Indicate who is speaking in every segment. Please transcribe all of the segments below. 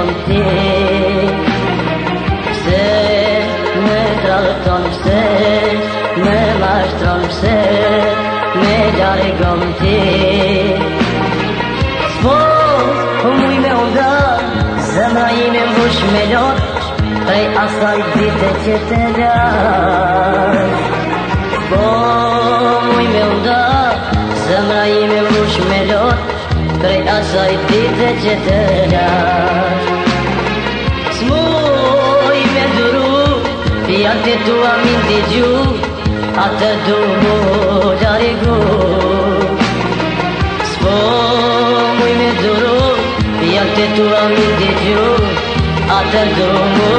Speaker 1: tanti Se me dalton se me mashtron se me dargom ti Svon humuj me uda zemra ime mbush me lot Prej asaj dite që të lash Svon humuj me uda zemra ime mbush me lot Prej asaj dite që të lash Janë të tua min t'i gju Atë du mu larigu S'po muj me duru Janë të tua min t'i gju Atë du mu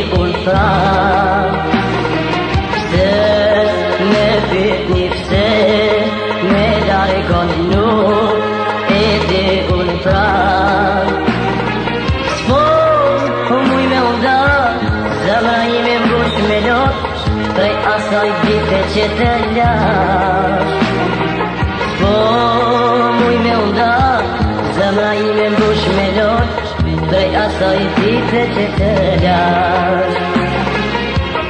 Speaker 1: tipul slab Să ne fitnif, să ne dai continu Edeul slab Spun, omul meu da Zama imem bușmenot Păi asta-i bine ce te lași Prej asaj dite që të lash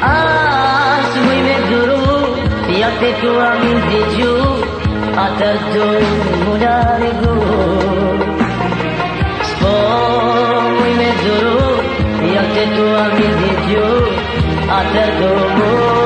Speaker 1: As muj me duru Ja të tua min t'i gju Atër du mu larigu S'po muj me duru Ja të tua min t'i gju Atër du mu